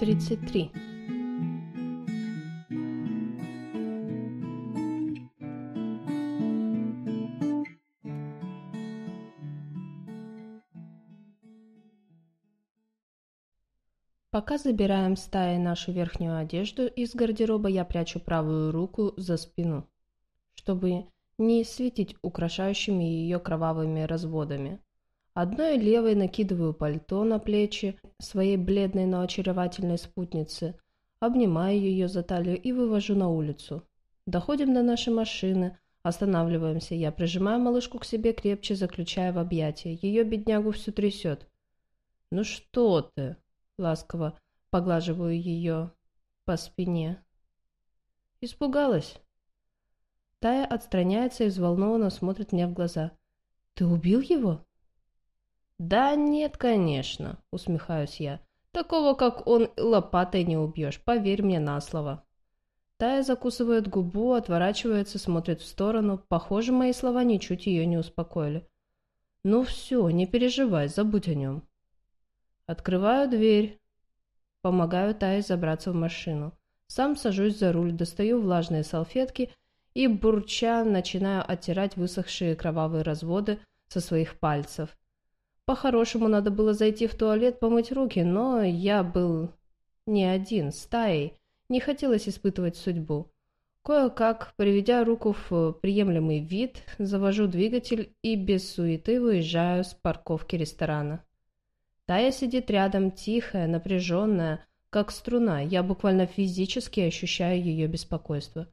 33 Пока забираем стаи нашу верхнюю одежду из гардероба, я прячу правую руку за спину, чтобы не светить украшающими ее кровавыми разводами. Одной левой накидываю пальто на плечи своей бледной, но очаровательной спутницы, обнимаю ее за талию и вывожу на улицу. Доходим до нашей машины, останавливаемся, я прижимаю малышку к себе крепче, заключая в объятия. Ее беднягу всю трясет. «Ну что ты?» Ласково поглаживаю ее по спине. Испугалась. Тая отстраняется и взволнованно смотрит мне в глаза. «Ты убил его?» «Да нет, конечно», — усмехаюсь я. «Такого, как он, лопатой не убьешь, поверь мне на слово». Тая закусывает губу, отворачивается, смотрит в сторону. Похоже, мои слова ничуть ее не успокоили. «Ну все, не переживай, забудь о нем». Открываю дверь. Помогаю Тае забраться в машину. Сам сажусь за руль, достаю влажные салфетки и, бурча, начинаю оттирать высохшие кровавые разводы со своих пальцев. По-хорошему надо было зайти в туалет, помыть руки, но я был не один, с Таей. Не хотелось испытывать судьбу. Кое-как, приведя руку в приемлемый вид, завожу двигатель и без суеты выезжаю с парковки ресторана. Тая сидит рядом, тихая, напряженная, как струна. Я буквально физически ощущаю ее беспокойство.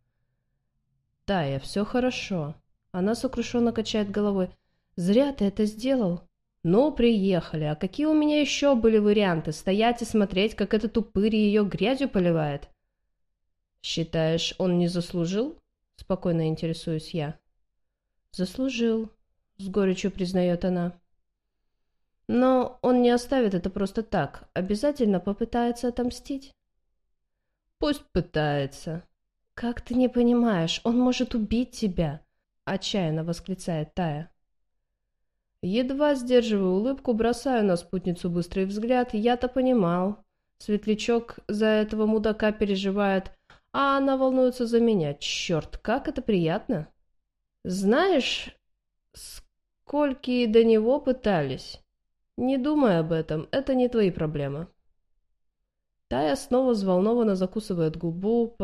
«Тая, все хорошо». Она сокрушенно качает головой. «Зря ты это сделал». «Ну, приехали. А какие у меня еще были варианты? Стоять и смотреть, как этот упырь ее грязью поливает?» «Считаешь, он не заслужил?» Спокойно интересуюсь я. «Заслужил», — с горечью признает она. Но он не оставит это просто так, обязательно попытается отомстить. Пусть пытается. Как ты не понимаешь, он может убить тебя, отчаянно восклицает Тая. Едва сдерживаю улыбку, бросаю на спутницу быстрый взгляд. Я-то понимал. Светлячок за этого мудака переживает, а она волнуется за меня. Черт, как это приятно. Знаешь, скольки до него пытались? «Не думай об этом, это не твои проблемы». Тая снова взволнованно закусывает губу,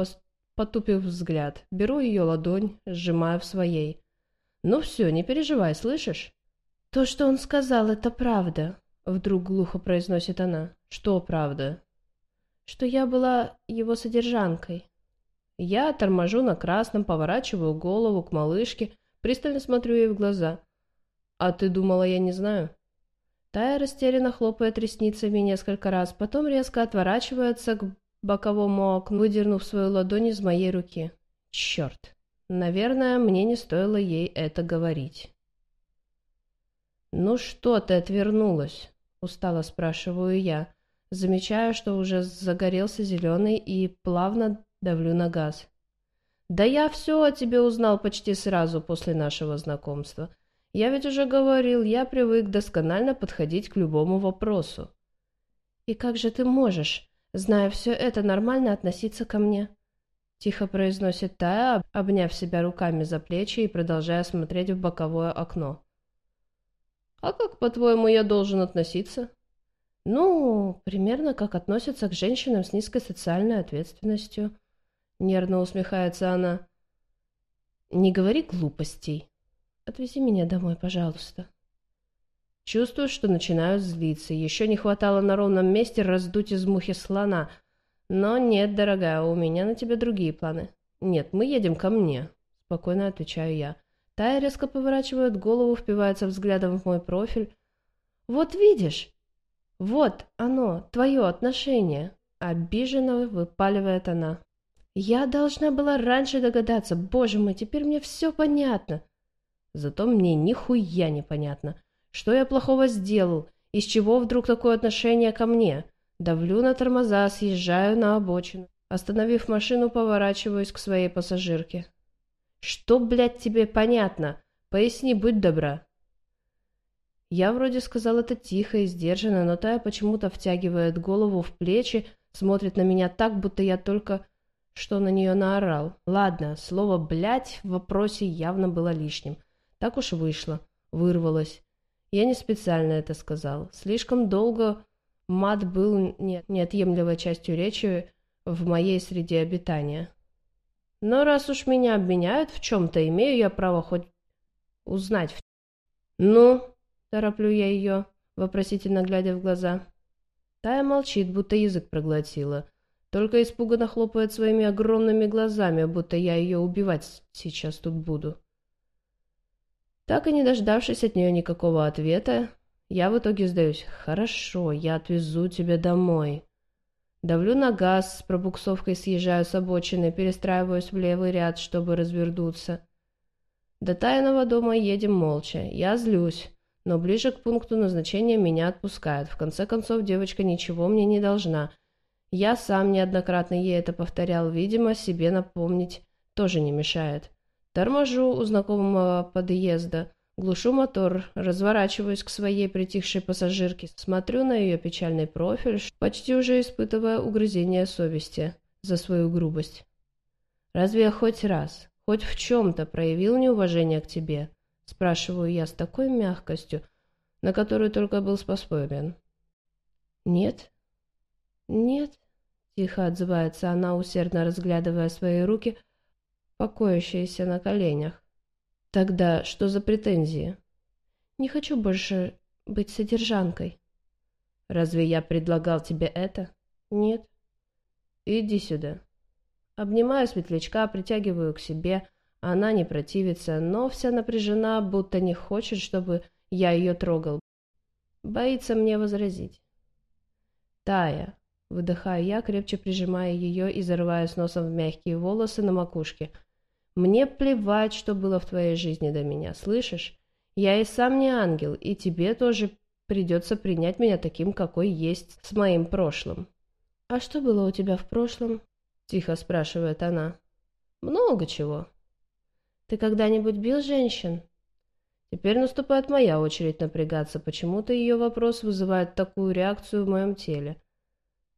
потупив взгляд. Беру ее ладонь, сжимаю в своей. «Ну все, не переживай, слышишь?» «То, что он сказал, это правда», — вдруг глухо произносит она. «Что правда?» «Что я была его содержанкой». Я торможу на красном, поворачиваю голову к малышке, пристально смотрю ей в глаза. «А ты думала, я не знаю?» Тая растерянно хлопает ресницами несколько раз, потом резко отворачивается к боковому окну, выдернув свою ладонь из моей руки. Черт. Наверное, мне не стоило ей это говорить. «Ну что ты отвернулась?» — устало спрашиваю я. Замечаю, что уже загорелся зеленый и плавно давлю на газ. «Да я все о тебе узнал почти сразу после нашего знакомства. Я ведь уже говорил, я привык досконально подходить к любому вопросу. И как же ты можешь, зная все это, нормально относиться ко мне? Тихо произносит Тая, обняв себя руками за плечи и продолжая смотреть в боковое окно. А как, по-твоему, я должен относиться? Ну, примерно как относятся к женщинам с низкой социальной ответственностью. Нервно усмехается она. Не говори глупостей. Отвези меня домой, пожалуйста. Чувствую, что начинаю злиться. Еще не хватало на ровном месте раздуть из мухи слона. Но нет, дорогая, у меня на тебя другие планы. Нет, мы едем ко мне. Спокойно отвечаю я. Тая резко поворачивает голову, впивается взглядом в мой профиль. Вот видишь? Вот оно, твое отношение. Обиженно выпаливает она. Я должна была раньше догадаться. Боже мой, теперь мне все понятно. Зато мне нихуя непонятно. Что я плохого сделал? Из чего вдруг такое отношение ко мне? Давлю на тормоза, съезжаю на обочину. Остановив машину, поворачиваюсь к своей пассажирке. «Что, блядь, тебе понятно? Поясни, будь добра». Я вроде сказал это тихо и сдержанно, но Тая почему-то втягивает голову в плечи, Смотрит на меня так, будто я только что на нее наорал. Ладно, слово «блядь» в вопросе явно было лишним. Так уж вышло. Вырвалось. Я не специально это сказал. Слишком долго мат был неотъемлемой частью речи в моей среде обитания. Но раз уж меня обвиняют в чем-то, имею я право хоть узнать. «Ну?» – тороплю я ее, вопросительно глядя в глаза. Тая молчит, будто язык проглотила. Только испуганно хлопает своими огромными глазами, будто я ее убивать сейчас тут буду. Так и не дождавшись от нее никакого ответа, я в итоге сдаюсь. «Хорошо, я отвезу тебя домой». Давлю на газ, с пробуксовкой съезжаю с обочины, перестраиваюсь в левый ряд, чтобы развернуться. До тайного дома едем молча. Я злюсь, но ближе к пункту назначения меня отпускают. В конце концов, девочка ничего мне не должна. Я сам неоднократно ей это повторял, видимо, себе напомнить тоже не мешает. Торможу у знакомого подъезда, глушу мотор, разворачиваюсь к своей притихшей пассажирке, смотрю на ее печальный профиль, почти уже испытывая угрызение совести за свою грубость. «Разве я хоть раз, хоть в чем-то проявил неуважение к тебе?» Спрашиваю я с такой мягкостью, на которую только был способен. «Нет?» «Нет?» — тихо отзывается она, усердно разглядывая свои руки — покоящаяся на коленях. Тогда что за претензии? Не хочу больше быть содержанкой. Разве я предлагал тебе это? Нет. Иди сюда. Обнимаю светлячка, притягиваю к себе. Она не противится, но вся напряжена, будто не хочет, чтобы я ее трогал. Боится мне возразить. Тая. Выдыхаю я, крепче прижимая ее и зарывая с носом в мягкие волосы на макушке – мне плевать, что было в твоей жизни до меня, слышишь? Я и сам не ангел, и тебе тоже придется принять меня таким, какой есть, с моим прошлым. А что было у тебя в прошлом? Тихо спрашивает она. Много чего. Ты когда-нибудь бил женщин? Теперь наступает моя очередь напрягаться. Почему-то ее вопрос вызывает такую реакцию в моем теле.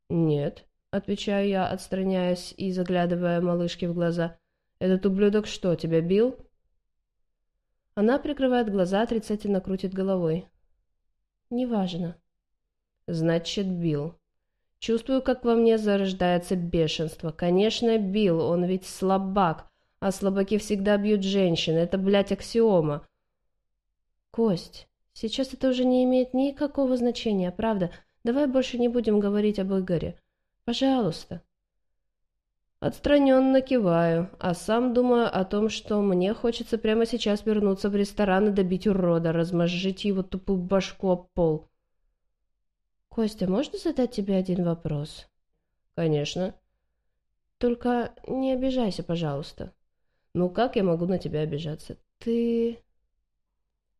Нет, отвечаю я, отстраняясь и заглядывая малышке в глаза. «Этот ублюдок что, тебя бил?» Она прикрывает глаза, отрицательно крутит головой. «Неважно». «Значит, бил. Чувствую, как во мне зарождается бешенство. Конечно, бил, он ведь слабак, а слабаки всегда бьют женщин. Это, блядь, аксиома». «Кость, сейчас это уже не имеет никакого значения, правда? Давай больше не будем говорить об Игоре. Пожалуйста». Отстраненно киваю, а сам думаю о том, что мне хочется прямо сейчас вернуться в ресторан и добить урода, размозжить его тупую башку об пол. «Костя, можно задать тебе один вопрос?» «Конечно». «Только не обижайся, пожалуйста». «Ну как я могу на тебя обижаться? Ты...»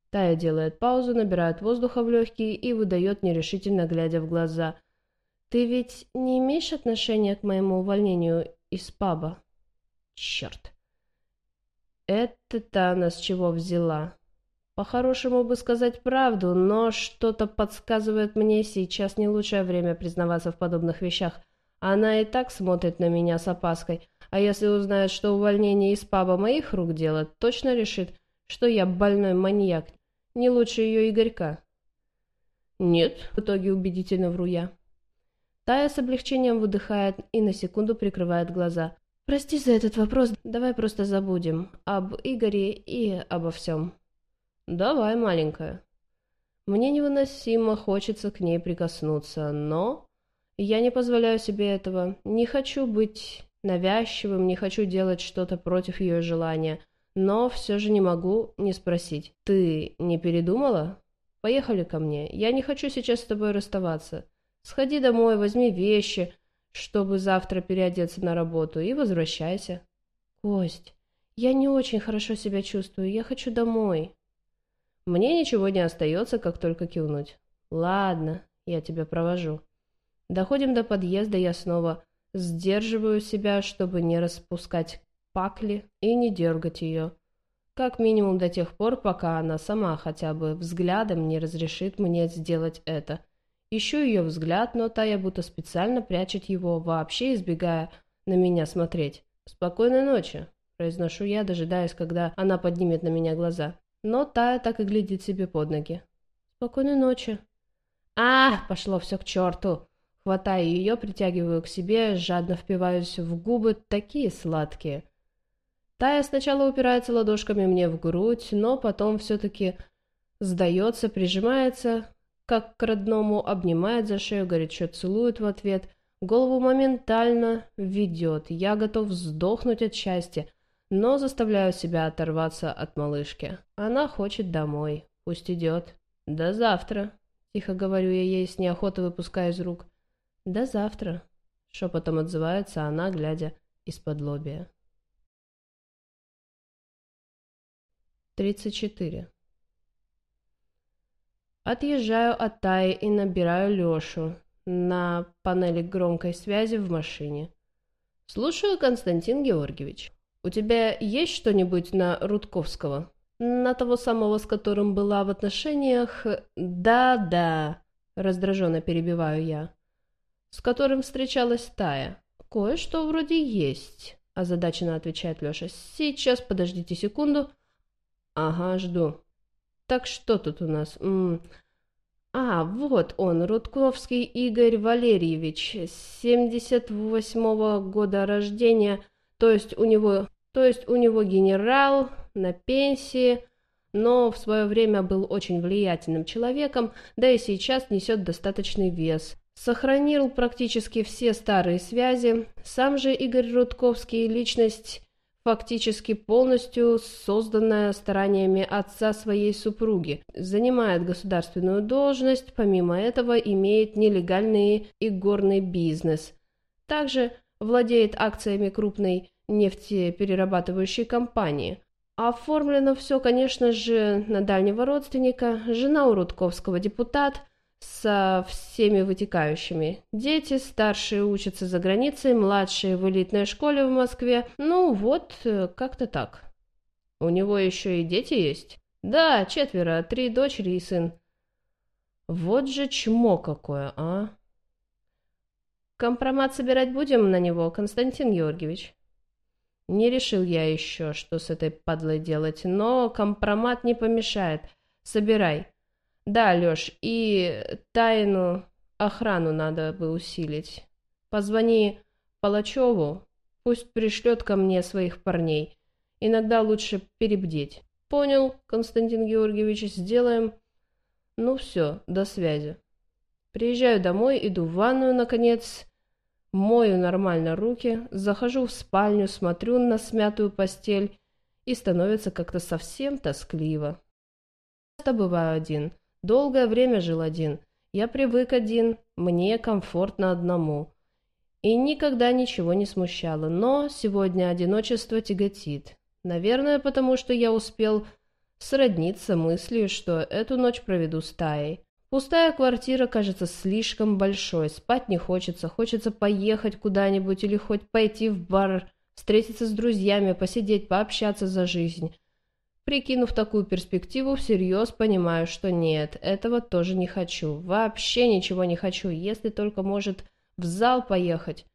Тая делает паузу, набирает воздуха в легкие и выдает нерешительно, глядя в глаза. «Ты ведь не имеешь отношения к моему увольнению из паба. Черт. Это-то она с чего взяла? По-хорошему бы сказать правду, но что-то подсказывает мне, сейчас не лучшее время признаваться в подобных вещах. Она и так смотрит на меня с опаской, а если узнает, что увольнение из паба моих рук дело, точно решит, что я больной маньяк, не лучше ее Игорька. Нет, в итоге убедительно вру я. Тая с облегчением выдыхает и на секунду прикрывает глаза. «Прости за этот вопрос, давай просто забудем об Игоре и обо всем». «Давай, маленькая». Мне невыносимо хочется к ней прикоснуться, но я не позволяю себе этого. Не хочу быть навязчивым, не хочу делать что-то против ее желания, но все же не могу не спросить. «Ты не передумала? Поехали ко мне. Я не хочу сейчас с тобой расставаться». Сходи домой, возьми вещи, чтобы завтра переодеться на работу, и возвращайся. Кость, я не очень хорошо себя чувствую, я хочу домой. Мне ничего не остается, как только кивнуть. Ладно, я тебя провожу. Доходим до подъезда, я снова сдерживаю себя, чтобы не распускать пакли и не дергать ее. Как минимум до тех пор, пока она сама хотя бы взглядом не разрешит мне сделать это – Ищу ее взгляд, но Тая будто специально прячет его, вообще избегая на меня смотреть. «Спокойной ночи», – произношу я, дожидаясь, когда она поднимет на меня глаза. Но Тая так и глядит себе под ноги. «Спокойной ночи». «А, пошло все к черту!» Хватаю ее, притягиваю к себе, жадно впиваюсь в губы, такие сладкие. Тая сначала упирается ладошками мне в грудь, но потом все-таки сдается, прижимается, как к родному, обнимает за шею, горячо целует в ответ, голову моментально ведет. Я готов сдохнуть от счастья, но заставляю себя оторваться от малышки. Она хочет домой, пусть идет. До завтра, тихо говорю я ей, с неохотой выпуская из рук. До завтра, шепотом отзывается она, глядя из-под лобия. 34. Отъезжаю от Таи и набираю Лешу на панели громкой связи в машине. «Слушаю, Константин Георгиевич. У тебя есть что-нибудь на Рудковского? На того самого, с которым была в отношениях? Да-да», — раздраженно перебиваю я. «С которым встречалась Тая. Кое-что вроде есть», — озадаченно отвечает Леша. «Сейчас, подождите секунду». Ага, жду. Так что тут у нас? М а, вот он, Рудковский Игорь Валерьевич, 78-го года рождения, то есть у него, то есть у него генерал на пенсии, но в свое время был очень влиятельным человеком, да и сейчас несет достаточный вес. Сохранил практически все старые связи. Сам же Игорь Рудковский – личность фактически полностью созданная стараниями отца своей супруги, занимает государственную должность, помимо этого имеет нелегальный горный бизнес. Также владеет акциями крупной нефтеперерабатывающей компании. Оформлено все, конечно же, на дальнего родственника, жена у Рудковского депутат – со всеми вытекающими. Дети старшие учатся за границей, младшие в элитной школе в Москве. Ну вот, э, как-то так. У него еще и дети есть? Да, четверо, три дочери и сын. Вот же чмо какое, а? Компромат собирать будем на него, Константин Георгиевич? Не решил я еще, что с этой падлой делать, но компромат не помешает. Собирай. Да, Леш, и тайну охрану надо бы усилить. Позвони Палачеву, пусть пришлет ко мне своих парней. Иногда лучше перебдеть. Понял, Константин Георгиевич, сделаем. Ну все, до связи. Приезжаю домой, иду в ванную, наконец, мою нормально руки, захожу в спальню, смотрю на смятую постель и становится как-то совсем тоскливо. Часто бываю один – Долгое время жил один. Я привык один, мне комфортно одному. И никогда ничего не смущало, но сегодня одиночество тяготит. Наверное, потому что я успел сродниться мыслью, что эту ночь проведу с Таей. Пустая квартира кажется слишком большой, спать не хочется, хочется поехать куда-нибудь или хоть пойти в бар, встретиться с друзьями, посидеть, пообщаться за жизнь. Прикинув такую перспективу, всерьез понимаю, что нет, этого тоже не хочу. Вообще ничего не хочу, если только может в зал поехать,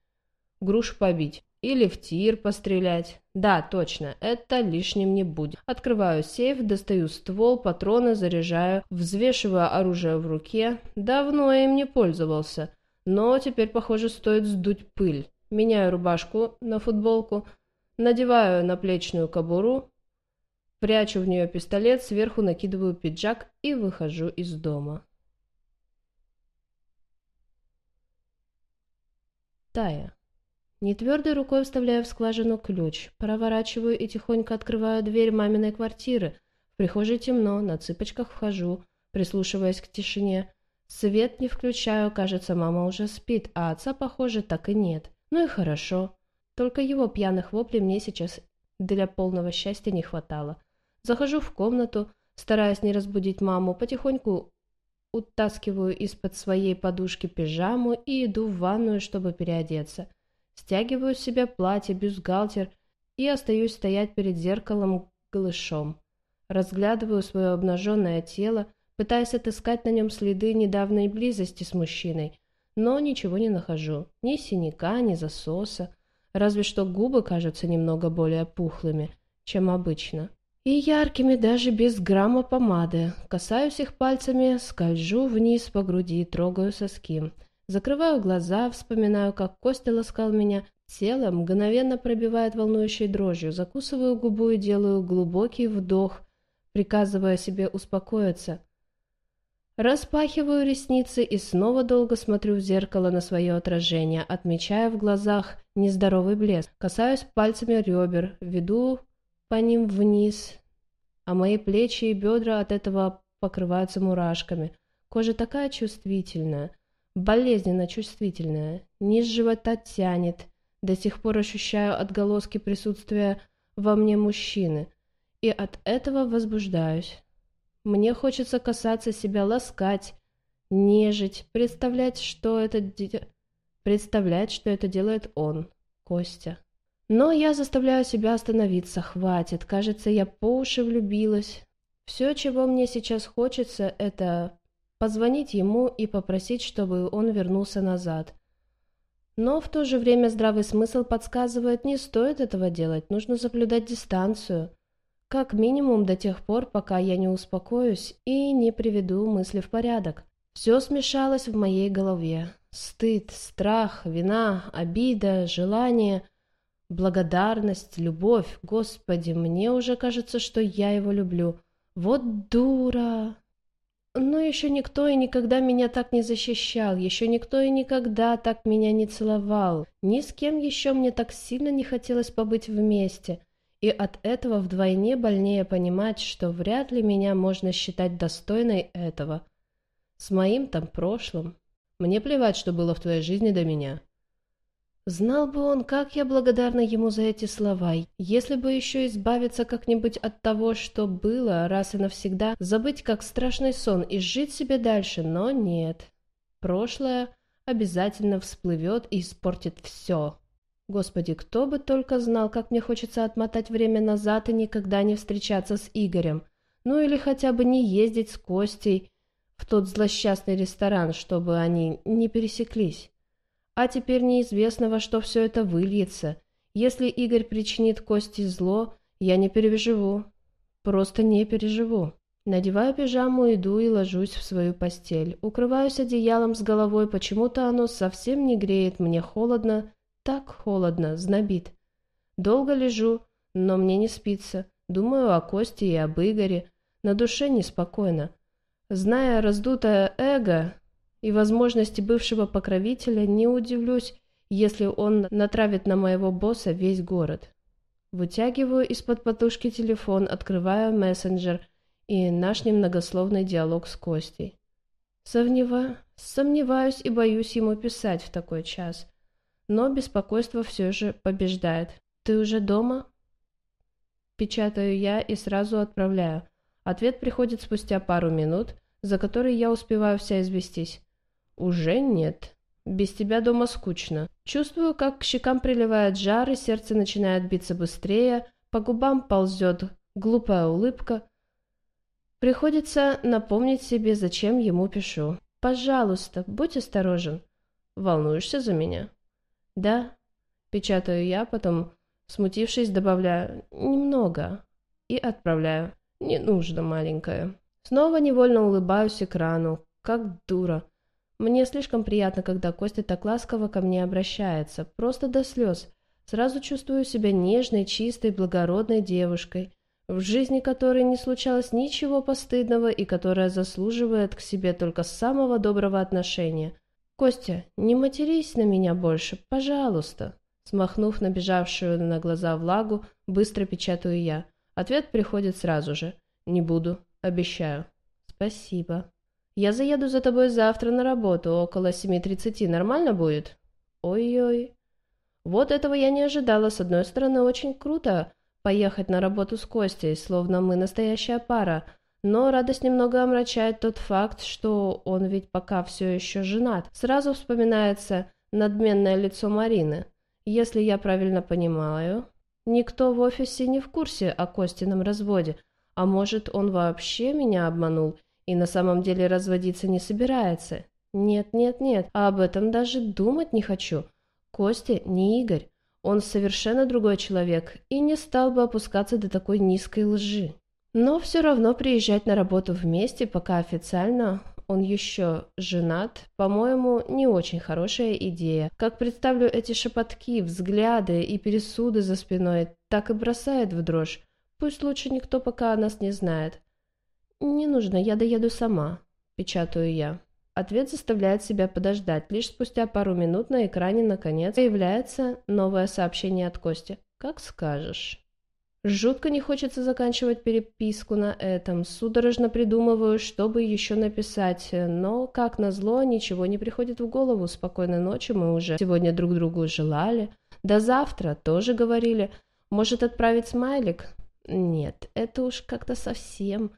грушу побить или в тир пострелять. Да, точно, это лишним не будет. Открываю сейф, достаю ствол, патроны, заряжаю, взвешиваю оружие в руке. Давно им не пользовался, но теперь, похоже, стоит сдуть пыль. Меняю рубашку на футболку, надеваю наплечную кобуру, Прячу в нее пистолет, сверху накидываю пиджак и выхожу из дома. Тая. Нетвердой рукой вставляю в скважину ключ, проворачиваю и тихонько открываю дверь маминой квартиры. В прихожей темно, на цыпочках вхожу, прислушиваясь к тишине. Свет не включаю, кажется, мама уже спит, а отца, похоже, так и нет. Ну и хорошо. Только его пьяных воплей мне сейчас для полного счастья не хватало. Захожу в комнату, стараясь не разбудить маму, потихоньку утаскиваю из-под своей подушки пижаму и иду в ванную, чтобы переодеться. Стягиваю с себя платье, бюстгальтер и остаюсь стоять перед зеркалом голышом. Разглядываю свое обнаженное тело, пытаясь отыскать на нем следы недавней близости с мужчиной, но ничего не нахожу. Ни синяка, ни засоса. Разве что губы кажутся немного более пухлыми, чем обычно. И яркими даже без грамма помады. Касаюсь их пальцами, скольжу вниз по груди, трогаю соски. Закрываю глаза, вспоминаю, как Костя ласкал меня. Тело мгновенно пробивает волнующей дрожью. Закусываю губу и делаю глубокий вдох, приказывая себе успокоиться. Распахиваю ресницы и снова долго смотрю в зеркало на свое отражение, отмечая в глазах нездоровый блеск. Касаюсь пальцами ребер, веду по ним вниз, а мои плечи и бедра от этого покрываются мурашками. Кожа такая чувствительная, болезненно чувствительная, низ живота тянет. До сих пор ощущаю отголоски присутствия во мне мужчины, и от этого возбуждаюсь. Мне хочется касаться себя, ласкать, нежить, представлять, что это де... представлять, что это делает он, Костя. Но я заставляю себя остановиться, хватит. Кажется, я по уши влюбилась. Все, чего мне сейчас хочется, это позвонить ему и попросить, чтобы он вернулся назад. Но в то же время здравый смысл подсказывает, не стоит этого делать, нужно соблюдать дистанцию. Как минимум до тех пор, пока я не успокоюсь и не приведу мысли в порядок. Все смешалось в моей голове. Стыд, страх, вина, обида, желание, благодарность, любовь. Господи, мне уже кажется, что я его люблю. Вот дура! Но еще никто и никогда меня так не защищал, еще никто и никогда так меня не целовал. Ни с кем еще мне так сильно не хотелось побыть вместе – и от этого вдвойне больнее понимать, что вряд ли меня можно считать достойной этого. С моим там прошлым. Мне плевать, что было в твоей жизни до меня. Знал бы он, как я благодарна ему за эти слова. Если бы еще избавиться как-нибудь от того, что было, раз и навсегда, забыть как страшный сон и жить себе дальше, но нет. Прошлое обязательно всплывет и испортит все. Господи, кто бы только знал, как мне хочется отмотать время назад и никогда не встречаться с Игорем. Ну или хотя бы не ездить с Костей в тот злосчастный ресторан, чтобы они не пересеклись. А теперь неизвестно, во что все это выльется. Если Игорь причинит Косте зло, я не переживу. Просто не переживу. Надеваю пижаму, иду и ложусь в свою постель. Укрываюсь одеялом с головой, почему-то оно совсем не греет, мне холодно, так холодно, знобит. Долго лежу, но мне не спится. Думаю о Косте и об Игоре. На душе неспокойно. Зная раздутое эго и возможности бывшего покровителя, не удивлюсь, если он натравит на моего босса весь город. Вытягиваю из-под подушки телефон, открываю мессенджер и наш немногословный диалог с Костей. Сомнева... Сомневаюсь и боюсь ему писать в такой час но беспокойство все же побеждает. «Ты уже дома?» Печатаю я и сразу отправляю. Ответ приходит спустя пару минут, за которые я успеваю вся известись. «Уже нет. Без тебя дома скучно. Чувствую, как к щекам приливает жар, и сердце начинает биться быстрее, по губам ползет глупая улыбка. Приходится напомнить себе, зачем ему пишу. «Пожалуйста, будь осторожен. Волнуешься за меня?» «Да», — печатаю я, потом, смутившись, добавляю «немного» и отправляю. «Не нужно, маленькая». Снова невольно улыбаюсь экрану, как дура. Мне слишком приятно, когда Костя так ласково ко мне обращается, просто до слез. Сразу чувствую себя нежной, чистой, благородной девушкой, в жизни которой не случалось ничего постыдного и которая заслуживает к себе только самого доброго отношения. «Костя, не матерись на меня больше, пожалуйста!» Смахнув набежавшую на глаза влагу, быстро печатаю я. Ответ приходит сразу же. «Не буду, обещаю». «Спасибо». «Я заеду за тобой завтра на работу, около 7.30. Нормально будет?» «Ой-ой». Вот этого я не ожидала. С одной стороны, очень круто поехать на работу с Костей, словно мы настоящая пара, но радость немного омрачает тот факт, что он ведь пока все еще женат. Сразу вспоминается надменное лицо Марины. Если я правильно понимаю, никто в офисе не в курсе о Костином разводе, а может он вообще меня обманул, и на самом деле разводиться не собирается. Нет, нет, нет, об этом даже думать не хочу. Костя не Игорь. Он совершенно другой человек и не стал бы опускаться до такой низкой лжи. Но все равно приезжать на работу вместе, пока официально он еще женат, по-моему, не очень хорошая идея. Как представлю эти шепотки, взгляды и пересуды за спиной, так и бросает в дрожь. Пусть лучше никто пока о нас не знает. «Не нужно, я доеду сама», – печатаю я. Ответ заставляет себя подождать. Лишь спустя пару минут на экране, наконец, появляется новое сообщение от Кости. «Как скажешь». Жутко не хочется заканчивать переписку на этом. Судорожно придумываю, чтобы еще написать, но, как назло, ничего не приходит в голову. Спокойной ночи мы уже сегодня друг другу желали. До завтра тоже говорили. Может отправить смайлик? Нет, это уж как-то совсем...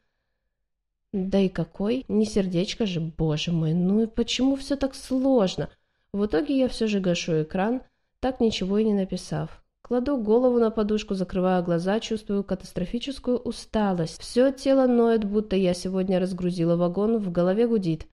Да и какой? Не сердечко же, боже мой, ну и почему все так сложно? В итоге я все же гашу экран, так ничего и не написав. Кладу голову на подушку, закрываю глаза, чувствую катастрофическую усталость. Все тело ноет, будто я сегодня разгрузила вагон, в голове гудит.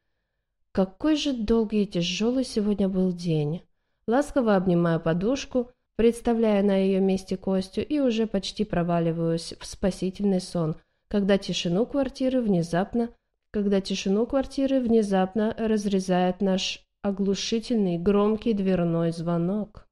Какой же долгий и тяжелый сегодня был день. Ласково обнимаю подушку, представляя на ее месте Костю, и уже почти проваливаюсь в спасительный сон – когда тишину квартиры внезапно, когда тишину квартиры внезапно разрезает наш оглушительный громкий дверной звонок.